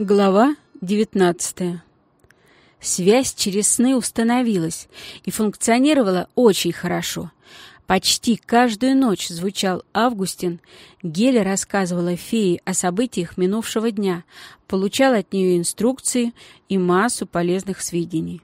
Глава 19 Связь через сны установилась и функционировала очень хорошо. Почти каждую ночь звучал Августин, Геля рассказывала фее о событиях минувшего дня, получал от нее инструкции и массу полезных сведений.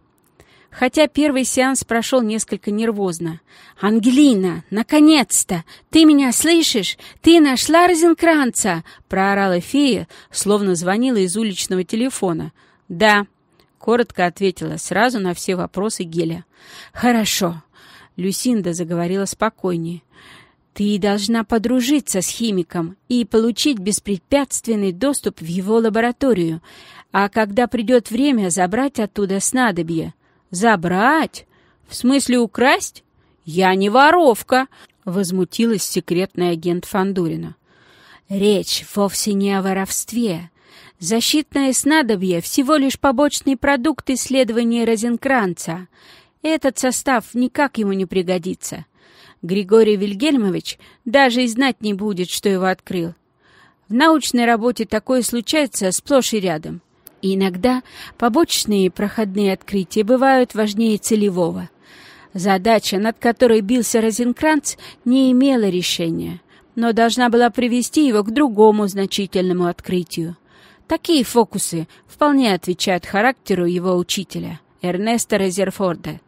Хотя первый сеанс прошел несколько нервозно. «Ангелина, наконец-то! Ты меня слышишь? Ты нашла Розенкранца!» — проорала фея, словно звонила из уличного телефона. «Да», — коротко ответила сразу на все вопросы Геля. «Хорошо», — Люсинда заговорила спокойнее. «Ты должна подружиться с химиком и получить беспрепятственный доступ в его лабораторию, а когда придет время, забрать оттуда снадобье». «Забрать? В смысле украсть? Я не воровка!» — возмутилась секретный агент Фандурина. «Речь вовсе не о воровстве. Защитное снадобье — всего лишь побочный продукт исследования Розенкранца. Этот состав никак ему не пригодится. Григорий Вильгельмович даже и знать не будет, что его открыл. В научной работе такое случается сплошь и рядом. И иногда побочные проходные открытия бывают важнее целевого. Задача, над которой бился Розенкранц, не имела решения, но должна была привести его к другому значительному открытию. Такие фокусы вполне отвечают характеру его учителя, Эрнеста Резерфорда.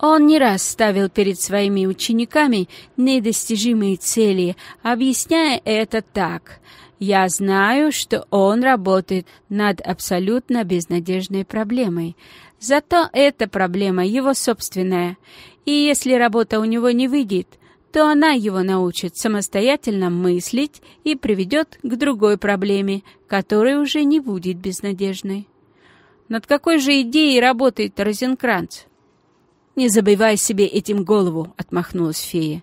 Он не раз ставил перед своими учениками недостижимые цели, объясняя это так. Я знаю, что он работает над абсолютно безнадежной проблемой. Зато эта проблема его собственная. И если работа у него не выйдет, то она его научит самостоятельно мыслить и приведет к другой проблеме, которая уже не будет безнадежной. Над какой же идеей работает Розенкранц? «Не забивай себе этим голову», — отмахнулась фея.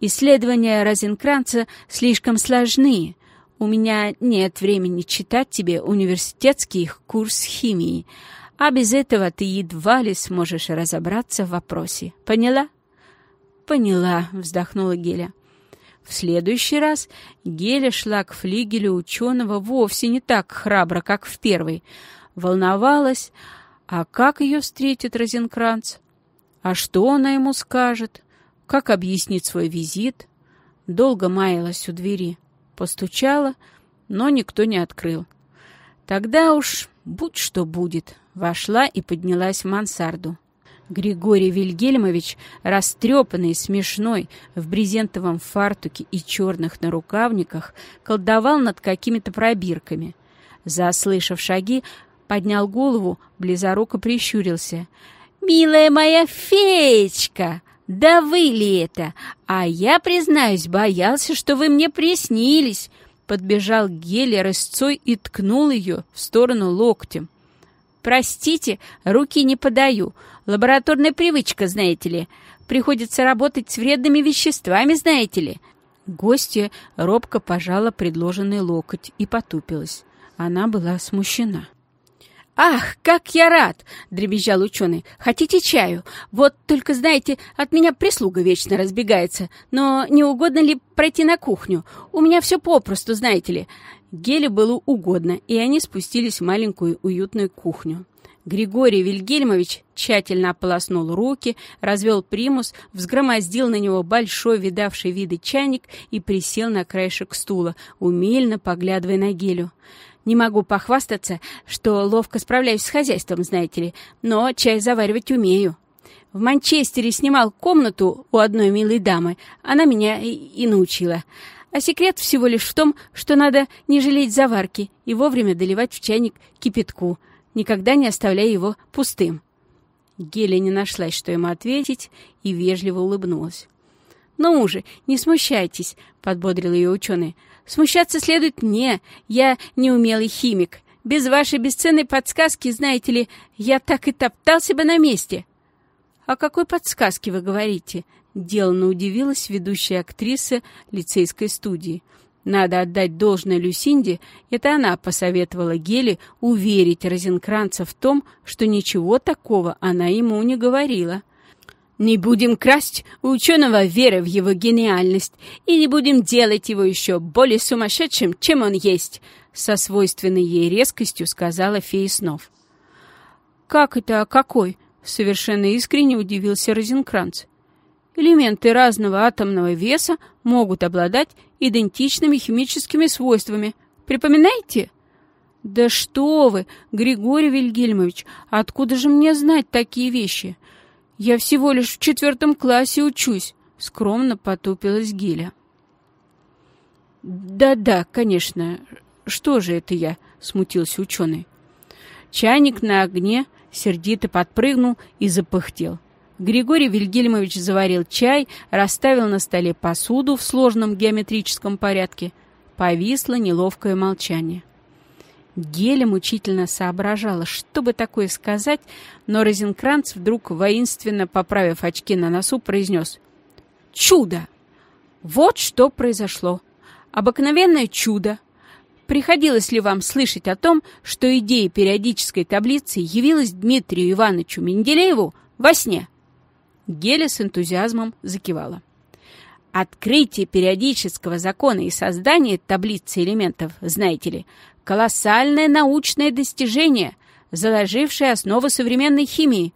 «Исследования Розенкранца слишком сложны, у меня нет времени читать тебе университетский курс химии, а без этого ты едва ли сможешь разобраться в вопросе. Поняла?» «Поняла», — вздохнула Геля. В следующий раз Геля шла к флигелю ученого вовсе не так храбро, как в первый. Волновалась, а как ее встретит Розенкранц? А что она ему скажет? Как объяснит свой визит? Долго маялась у двери. Постучала, но никто не открыл. Тогда уж будь что будет. Вошла и поднялась в мансарду. Григорий Вильгельмович, растрепанный, смешной, в брезентовом фартуке и черных нарукавниках, колдовал над какими-то пробирками. Заслышав шаги, поднял голову, близоруко прищурился. «Милая моя феечка!» «Да вы ли это? А я, признаюсь, боялся, что вы мне приснились!» Подбежал Геля рысцой и ткнул ее в сторону локтем. «Простите, руки не подаю. Лабораторная привычка, знаете ли. Приходится работать с вредными веществами, знаете ли». Гостья робко пожала предложенный локоть и потупилась. Она была смущена. «Ах, как я рад!» — дребезжал ученый. «Хотите чаю? Вот только, знаете, от меня прислуга вечно разбегается. Но не угодно ли пройти на кухню? У меня все попросту, знаете ли». Геле было угодно, и они спустились в маленькую уютную кухню. Григорий Вильгельмович тщательно ополоснул руки, развел примус, взгромоздил на него большой видавший виды чайник и присел на краешек стула, умильно поглядывая на Гелю. Не могу похвастаться, что ловко справляюсь с хозяйством, знаете ли, но чай заваривать умею. В Манчестере снимал комнату у одной милой дамы. Она меня и, научила. А секрет всего лишь в том, что надо не жалеть заварки и вовремя доливать в чайник кипятку, никогда не оставляя его пустым. Геля не нашлась, что ему ответить, и вежливо улыбнулась. «Ну уже, не смущайтесь», — подбодрил ее ученый. Смущаться следует мне, я неумелый химик. Без вашей бесценной подсказки, знаете ли, я так и топтался бы на месте». «О какой подсказке вы говорите?» — деланно удивилась ведущая актриса лицейской студии. Надо отдать должное Люсинде, это она посоветовала Геле уверить Розенкранца в том, что ничего такого она ему не говорила. Не будем красть у ученого веры в его гениальность и не будем делать его еще более сумасшедшим, чем он есть, со свойственной ей резкостью сказала фея снов. «Как это, а какой?» — совершенно искренне удивился Розенкранц. «Элементы разного атомного веса могут обладать идентичными химическими свойствами. Припоминаете?» «Да что вы, Григорий Вильгельмович, откуда же мне знать такие вещи? Я всего лишь в четвертом классе учусь», — скромно потупилась Гиля. «Да-да, конечно. Что же это я?» — смутился ученый. Чайник на огне сердито подпрыгнул и запыхтел. Григорий Вильгельмович заварил чай, расставил на столе посуду в сложном геометрическом порядке. Повисло неловкое молчание. Геля мучительно соображала, что бы такое сказать, но Розенкранц, вдруг воинственно поправив очки на носу, произнес «Чудо! Вот что произошло! Обыкновенное чудо! Приходилось ли вам слышать о том, что идея периодической таблицы явилась Дмитрию Ивановичу Менделееву во сне?» Геля с энтузиазмом закивала. Открытие периодического закона и создание таблицы элементов, знаете ли, Колоссальное научное достижение, заложившее основы современной химии.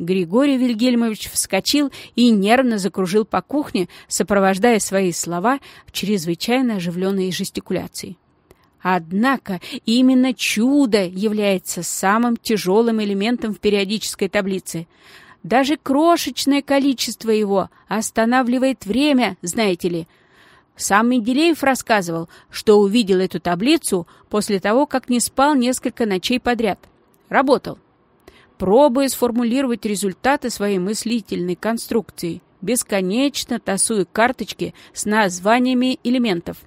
Григорий Вильгельмович вскочил и нервно закружил по кухне, сопровождая свои слова чрезвычайно оживленной жестикуляцией. Однако именно чудо является самым тяжелым элементом в периодической таблице. Даже крошечное количество его останавливает время, знаете ли, сам Менделеев рассказывал, что увидел эту таблицу после того, как не спал несколько ночей подряд. Работал. Пробуя сформулировать результаты своей мыслительной конструкции, бесконечно тасуя карточки с названиями элементов.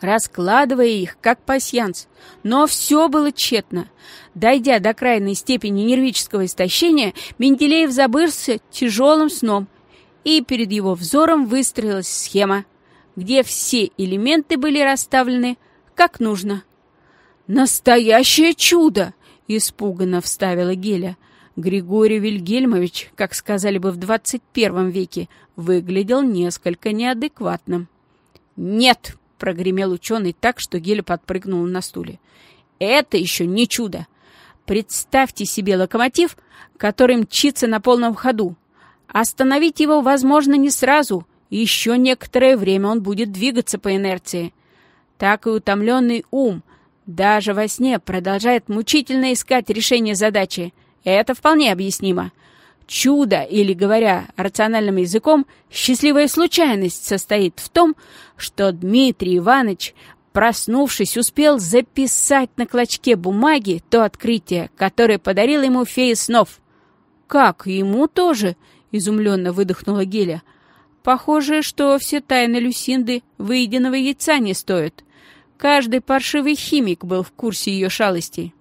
Раскладывая их, как пасьянс. Но все было тщетно. Дойдя до крайней степени нервического истощения, Менделеев забылся тяжелым сном, и перед его взором выстроилась схема где все элементы были расставлены как нужно. «Настоящее чудо!» — испуганно вставила Геля. Григорий Вильгельмович, как сказали бы в двадцать первом веке, выглядел несколько неадекватным. «Нет!» — прогремел ученый так, что Геля подпрыгнула на стуле. «Это еще не чудо! Представьте себе локомотив, который мчится на полном ходу. Остановить его возможно не сразу — еще некоторое время он будет двигаться по инерции. Так и утомленный ум даже во сне продолжает мучительно искать решение задачи. Это вполне объяснимо. Чудо, или, говоря рациональным языком, счастливая случайность состоит в том, что Дмитрий Иванович, проснувшись, успел записать на клочке бумаги то открытие, которое подарил ему фея снов. «Как, ему тоже?» — изумленно выдохнула Геля. Похоже, что все тайны Люсинды выеденного яйца не стоят. Каждый паршивый химик был в курсе ее шалостей.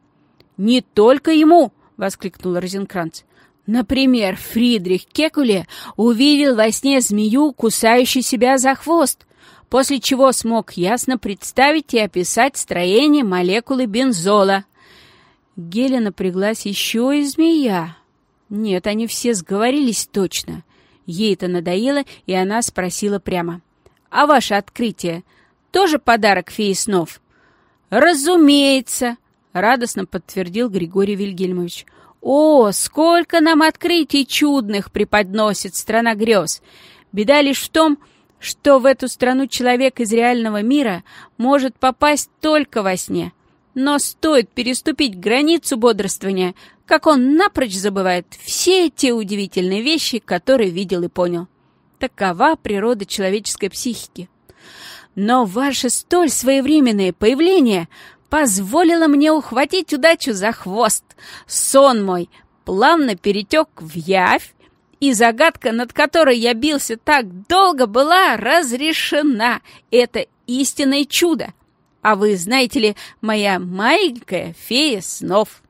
«Не только ему!» — воскликнул Розенкранц. Например, Фридрих Кекуле увидел во сне змею, кусающую себя за хвост, после чего смог ясно представить и описать строение молекулы бензола. Геля напряглась еще и змея. Нет, они все сговорились точно. Ей это надоело, и она спросила прямо. «А ваше открытие тоже подарок феи снов?» «Разумеется!» — радостно подтвердил Григорий Вильгельмович. «О, сколько нам открытий чудных преподносит страна грез! Беда лишь в том, что в эту страну человек из реального мира может попасть только во сне. Но стоит переступить границу бодрствования, как он напрочь забывает все те удивительные вещи, которые видел и понял. Такова природа человеческой психики. Но ваше столь своевременное появление позволило мне ухватить удачу за хвост. Сон мой плавно перетек в явь, и загадка, над которой я бился так долго, была разрешена. Это истинное чудо. А вы, знаете ли, моя маленькая фея снов.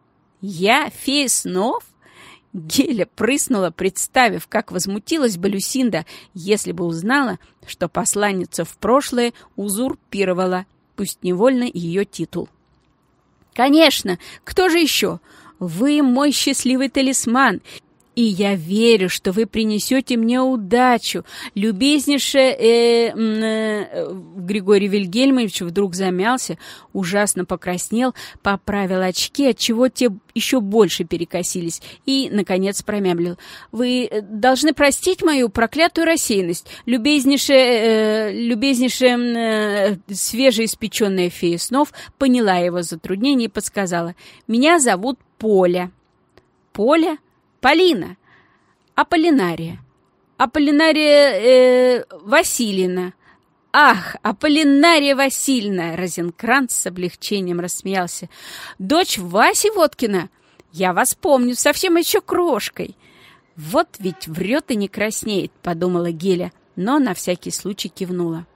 «Я фея снов?» Геля прыснула, представив, как возмутилась бы Люсинда, если бы узнала, что посланница в прошлое узурпировала, пусть невольно, ее титул. «Конечно! Кто же еще? Вы мой счастливый талисман, и я верю, что вы принесете мне удачу. Любезнейшая... Э, э, Григорий Вильгельмович вдруг замялся, ужасно покраснел, поправил очки, отчего те еще больше перекосились, и, наконец, промямлил. «Вы должны простить мою проклятую рассеянность. Любезнейшая... Э, любезнейшая... Э, свежеиспеченная фея снов поняла его затруднение и подсказала. «Меня зовут Поля». «Поля?» Полина, Аполлинария, Аполлинария э, Васильевна. Ах, Аполлинария Васильевна! Розенкранц с облегчением рассмеялся. Дочь Васи Водкина? Я вас помню, совсем еще крошкой. Вот ведь врет и не краснеет, подумала Геля, но на всякий случай кивнула.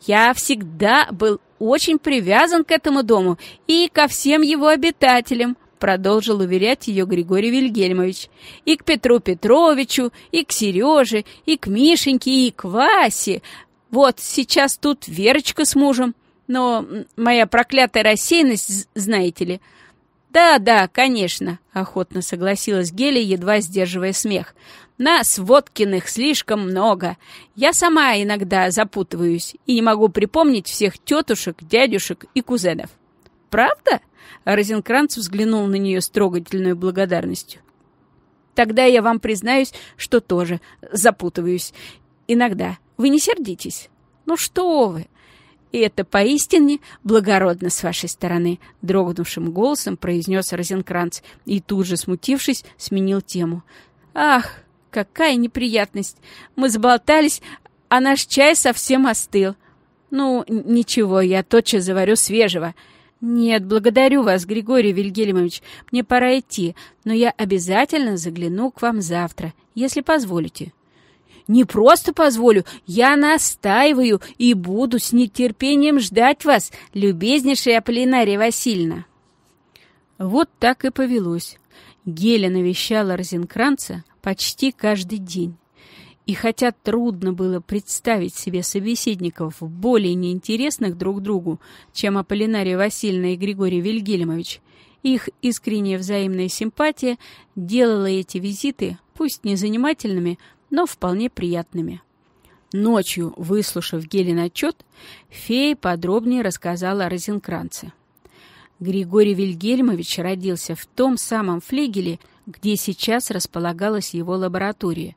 Я всегда был очень привязан к этому дому и ко всем его обитателям продолжил уверять ее Григорий Вильгельмович. «И к Петру Петровичу, и к Сереже, и к Мишеньке, и к Васе. Вот сейчас тут Верочка с мужем. Но моя проклятая рассеянность, знаете ли...» «Да, да, конечно», — охотно согласилась Геля, едва сдерживая смех. «Нас, Водкиных, слишком много. Я сама иногда запутываюсь и не могу припомнить всех тетушек, дядюшек и кузенов». «Правда?» Розенкранц взглянул на нее с трогательной благодарностью. «Тогда я вам признаюсь, что тоже запутываюсь. Иногда. Вы не сердитесь?» «Ну что вы!» «И это поистине благородно с вашей стороны», — дрогнувшим голосом произнес Розенкранц и тут же, смутившись, сменил тему. «Ах, какая неприятность! Мы заболтались, а наш чай совсем остыл. Ну, ничего, я тотчас заварю свежего. «Нет, благодарю вас, Григорий Вильгельмович. Мне пора идти, но я обязательно загляну к вам завтра, если позволите». «Не просто позволю, я настаиваю и буду с нетерпением ждать вас, любезнейшая Аполлинария Васильевна». Вот так и повелось. Геля навещала Розенкранца почти каждый день. И хотя трудно было представить себе собеседников более неинтересных друг другу, чем Аполлинария Васильевна и Григорий Вильгельмович, их искренняя взаимная симпатия делала эти визиты, пусть не занимательными, но вполне приятными. Ночью, выслушав Гелин отчет, фея подробнее рассказала о Розенкранце. Григорий Вильгельмович родился в том самом флигеле, где сейчас располагалась его лаборатория.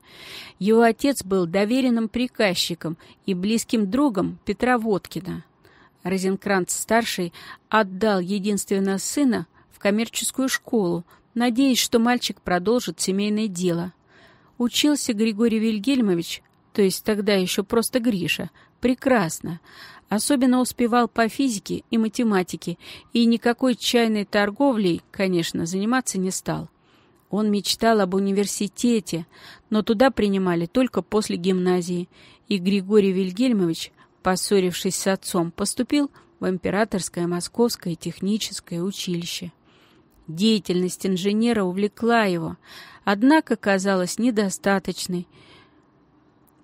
Его отец был доверенным приказчиком и близким другом Петра Водкина. Розенкранц-старший отдал единственного сына в коммерческую школу, надеясь, что мальчик продолжит семейное дело. Учился Григорий Вильгельмович, то есть тогда еще просто Гриша, прекрасно. Особенно успевал по физике и математике, и никакой чайной торговлей, конечно, заниматься не стал. Он мечтал об университете, но туда принимали только после гимназии, и Григорий Вильгельмович, поссорившись с отцом, поступил в Императорское Московское техническое училище. Деятельность инженера увлекла его, однако казалась недостаточной,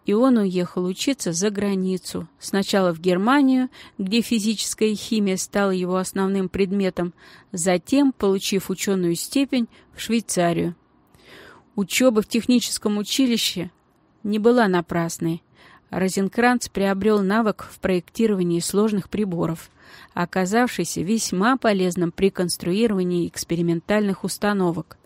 и он уехал учиться за границу. Сначала в Германию, где физическая химия стала его основным предметом, затем, получив ученую степень, в Швейцарию. Учеба в техническом училище не была напрасной. Розенкранц приобрел навык в проектировании сложных приборов, оказавшийся весьма полезным при конструировании экспериментальных установок.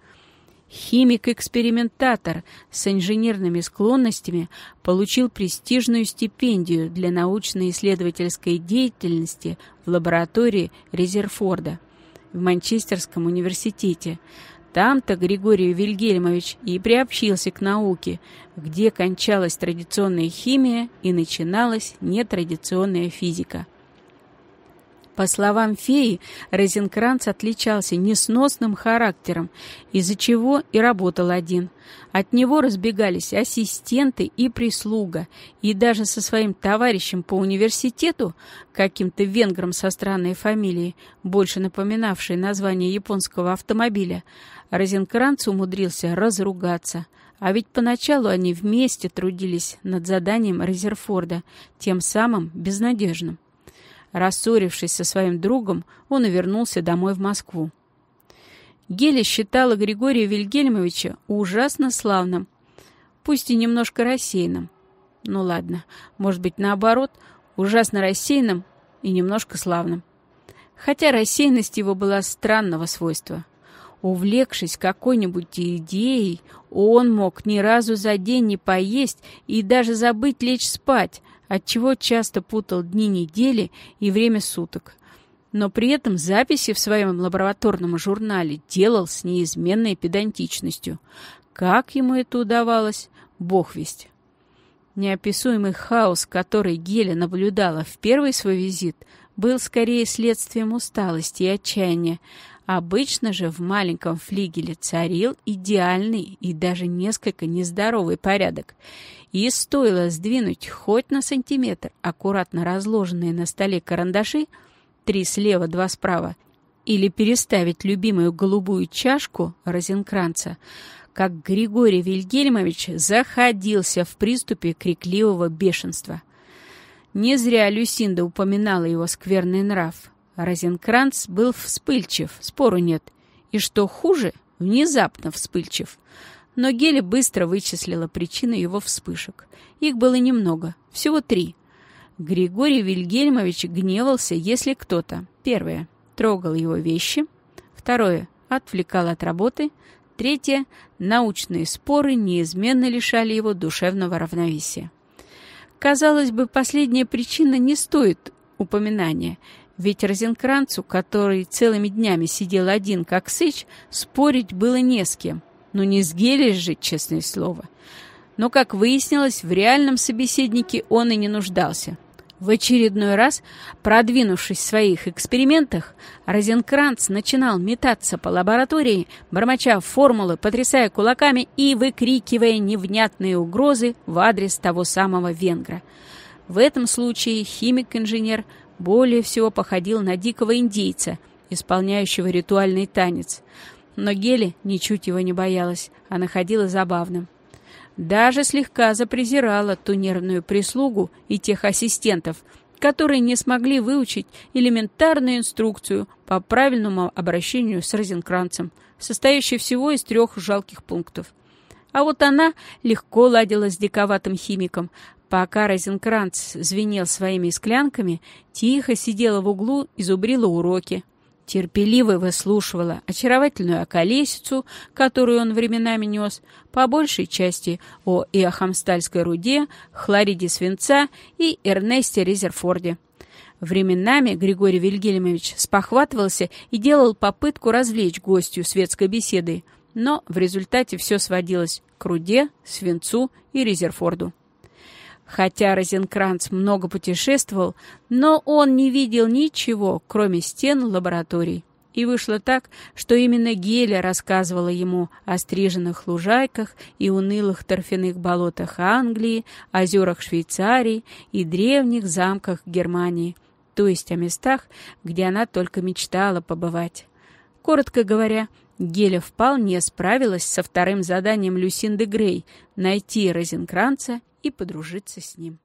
Химик-экспериментатор с инженерными склонностями получил престижную стипендию для научно-исследовательской деятельности в лаборатории Резерфорда в Манчестерском университете. Там-то Григорий Вильгельмович и приобщился к науке, где кончалась традиционная химия и начиналась нетрадиционная физика. По словам феи, Розенкранц отличался несносным характером, из-за чего и работал один. От него разбегались ассистенты и прислуга, и даже со своим товарищем по университету, каким-то венгром со странной фамилией, больше напоминавшей название японского автомобиля, Розенкранц умудрился разругаться. А ведь поначалу они вместе трудились над заданием Резерфорда, тем самым безнадежным. Рассорившись со своим другом, он и вернулся домой в Москву. Геля считала Григория Вильгельмовича ужасно славным, пусть и немножко рассеянным. Ну ладно, может быть, наоборот, ужасно рассеянным и немножко славным. Хотя рассеянность его была странного свойства. Увлекшись какой-нибудь идеей, он мог ни разу за день не поесть и даже забыть лечь спать, отчего часто путал дни недели и время суток. Но при этом записи в своем лабораторном журнале делал с неизменной педантичностью. Как ему это удавалось, бог весть. Неописуемый хаос, который Геля наблюдала в первый свой визит, был скорее следствием усталости и отчаяния. Обычно же в маленьком флигеле царил идеальный и даже несколько нездоровый порядок. И стоило сдвинуть хоть на сантиметр аккуратно разложенные на столе карандаши, три слева, два справа, или переставить любимую голубую чашку розенкранца, как Григорий Вильгельмович заходился в приступе крикливого бешенства. Не зря Люсинда упоминала его скверный нрав. Розенкранц был вспыльчив, спору нет. И что хуже, внезапно вспыльчив. Но Геля быстро вычислила причины его вспышек. Их было немного, всего три. Григорий Вильгельмович гневался, если кто-то, первое, трогал его вещи, второе, отвлекал от работы, третье, научные споры неизменно лишали его душевного равновесия. Казалось бы, последняя причина не стоит упоминания, ведь Розенкранцу, который целыми днями сидел один, как сыч, спорить было не с кем – ну не с Гелей же, честное слово. Но, как выяснилось, в реальном собеседнике он и не нуждался. В очередной раз, продвинувшись в своих экспериментах, Розенкранц начинал метаться по лаборатории, бормоча формулы, потрясая кулаками и выкрикивая невнятные угрозы в адрес того самого венгра. В этом случае химик-инженер более всего походил на дикого индейца, исполняющего ритуальный танец – но Гели ничуть его не боялась, а находила забавным. Даже слегка запрезирала ту нервную прислугу и тех ассистентов, которые не смогли выучить элементарную инструкцию по правильному обращению с розенкранцем, состоящую всего из трех жалких пунктов. А вот она легко ладила с диковатым химиком, пока Розенкранц звенел своими склянками, тихо сидела в углу и зубрила уроки, терпеливо выслушивала очаровательную околесицу, которую он временами нес, по большей части о Иохамстальской руде, хлориде свинца и Эрнесте Резерфорде. Временами Григорий Вильгельмович спохватывался и делал попытку развлечь гостью светской беседой, но в результате все сводилось к руде, свинцу и Резерфорду. Хотя Розенкранц много путешествовал, но он не видел ничего, кроме стен лабораторий. И вышло так, что именно Геля рассказывала ему о стриженных лужайках и унылых торфяных болотах Англии, озерах Швейцарии и древних замках Германии, то есть о местах, где она только мечтала побывать. Коротко говоря, Геля вполне справилась со вторым заданием Люсинды Грей — найти Розенкранца и подружиться с ним.